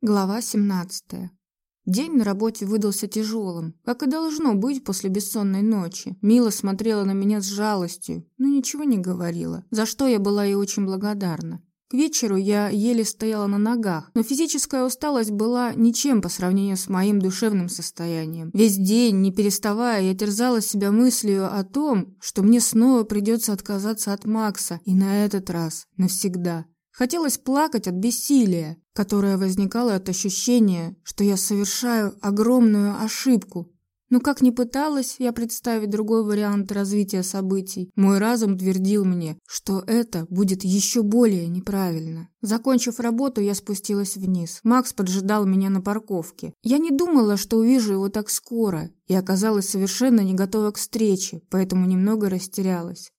Глава 17. День на работе выдался тяжелым, как и должно быть после бессонной ночи. Мила смотрела на меня с жалостью, но ничего не говорила, за что я была ей очень благодарна. К вечеру я еле стояла на ногах, но физическая усталость была ничем по сравнению с моим душевным состоянием. Весь день, не переставая, я терзала себя мыслью о том, что мне снова придется отказаться от Макса, и на этот раз навсегда. Хотелось плакать от бессилия, которое возникало от ощущения, что я совершаю огромную ошибку. Но как ни пыталась я представить другой вариант развития событий, мой разум твердил мне, что это будет еще более неправильно. Закончив работу, я спустилась вниз. Макс поджидал меня на парковке. Я не думала, что увижу его так скоро, и оказалась совершенно не готова к встрече, поэтому немного растерялась.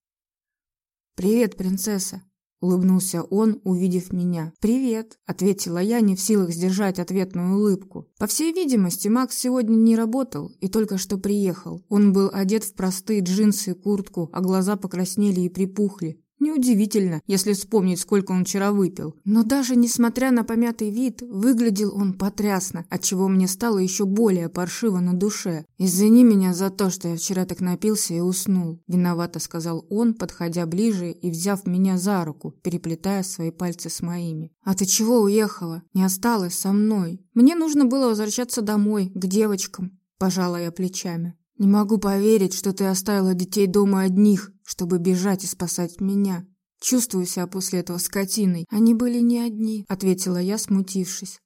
«Привет, принцесса!» Улыбнулся он, увидев меня. «Привет», — ответила я, не в силах сдержать ответную улыбку. По всей видимости, Макс сегодня не работал и только что приехал. Он был одет в простые джинсы и куртку, а глаза покраснели и припухли. Неудивительно, если вспомнить, сколько он вчера выпил. Но даже несмотря на помятый вид, выглядел он потрясно, отчего мне стало еще более паршиво на душе. «Извини меня за то, что я вчера так напился и уснул», – виновато сказал он, подходя ближе и взяв меня за руку, переплетая свои пальцы с моими. «А ты чего уехала? Не осталась со мной? Мне нужно было возвращаться домой, к девочкам», – пожала я плечами. «Не могу поверить, что ты оставила детей дома одних, чтобы бежать и спасать меня. Чувствую себя после этого скотиной. Они были не одни», — ответила я, смутившись.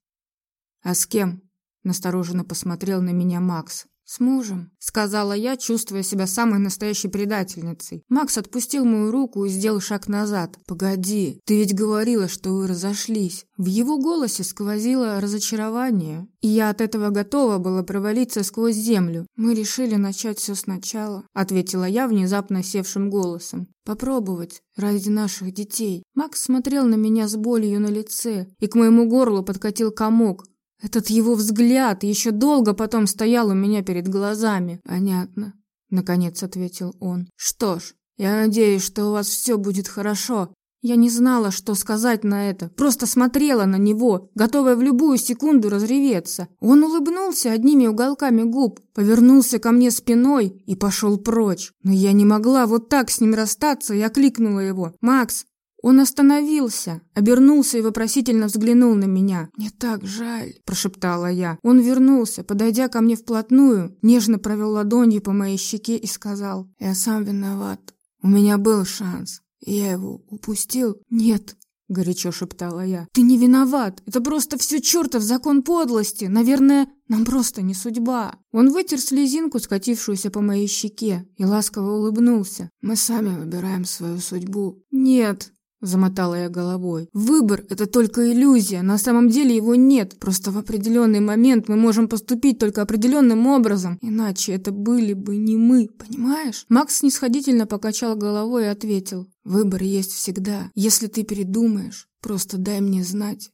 «А с кем?» — настороженно посмотрел на меня Макс. «С мужем», — сказала я, чувствуя себя самой настоящей предательницей. Макс отпустил мою руку и сделал шаг назад. «Погоди, ты ведь говорила, что вы разошлись». В его голосе сквозило разочарование, и я от этого готова была провалиться сквозь землю. «Мы решили начать все сначала», — ответила я внезапно севшим голосом. «Попробовать ради наших детей». Макс смотрел на меня с болью на лице, и к моему горлу подкатил комок, этот его взгляд еще долго потом стоял у меня перед глазами. Понятно, наконец ответил он. Что ж, я надеюсь, что у вас все будет хорошо. Я не знала, что сказать на это, просто смотрела на него, готовая в любую секунду разреветься. Он улыбнулся одними уголками губ, повернулся ко мне спиной и пошел прочь. Но я не могла вот так с ним расстаться и окликнула его. «Макс, он остановился, обернулся и вопросительно взглянул на меня. «Мне так жаль», – прошептала я. Он вернулся, подойдя ко мне вплотную, нежно провел ладонью по моей щеке и сказал, «Я сам виноват. У меня был шанс. Я его упустил?» «Нет», — горячо шептала я. «Ты не виноват. Это просто все чертов закон подлости. Наверное, нам просто не судьба». Он вытер слезинку, скатившуюся по моей щеке, и ласково улыбнулся. «Мы сами выбираем свою судьбу». «Нет», Замотала я головой. Выбор – это только иллюзия. На самом деле его нет. Просто в определенный момент мы можем поступить только определенным образом. Иначе это были бы не мы, понимаешь? Макс снисходительно покачал головой и ответил. Выбор есть всегда. Если ты передумаешь, просто дай мне знать.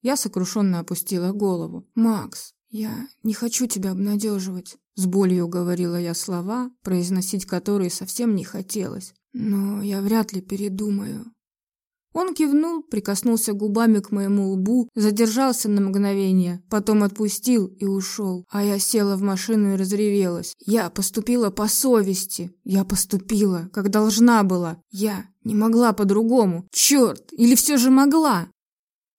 Я сокрушенно опустила голову. «Макс, я не хочу тебя обнадеживать», — с болью говорила я слова, произносить которые совсем не хотелось. Но я вряд ли передумаю. Он кивнул, прикоснулся губами к моему лбу, задержался на мгновение, потом отпустил и ушел. А я села в машину и разревелась. Я поступила по совести. Я поступила, как должна была. Я не могла по-другому. Черт, или все же могла?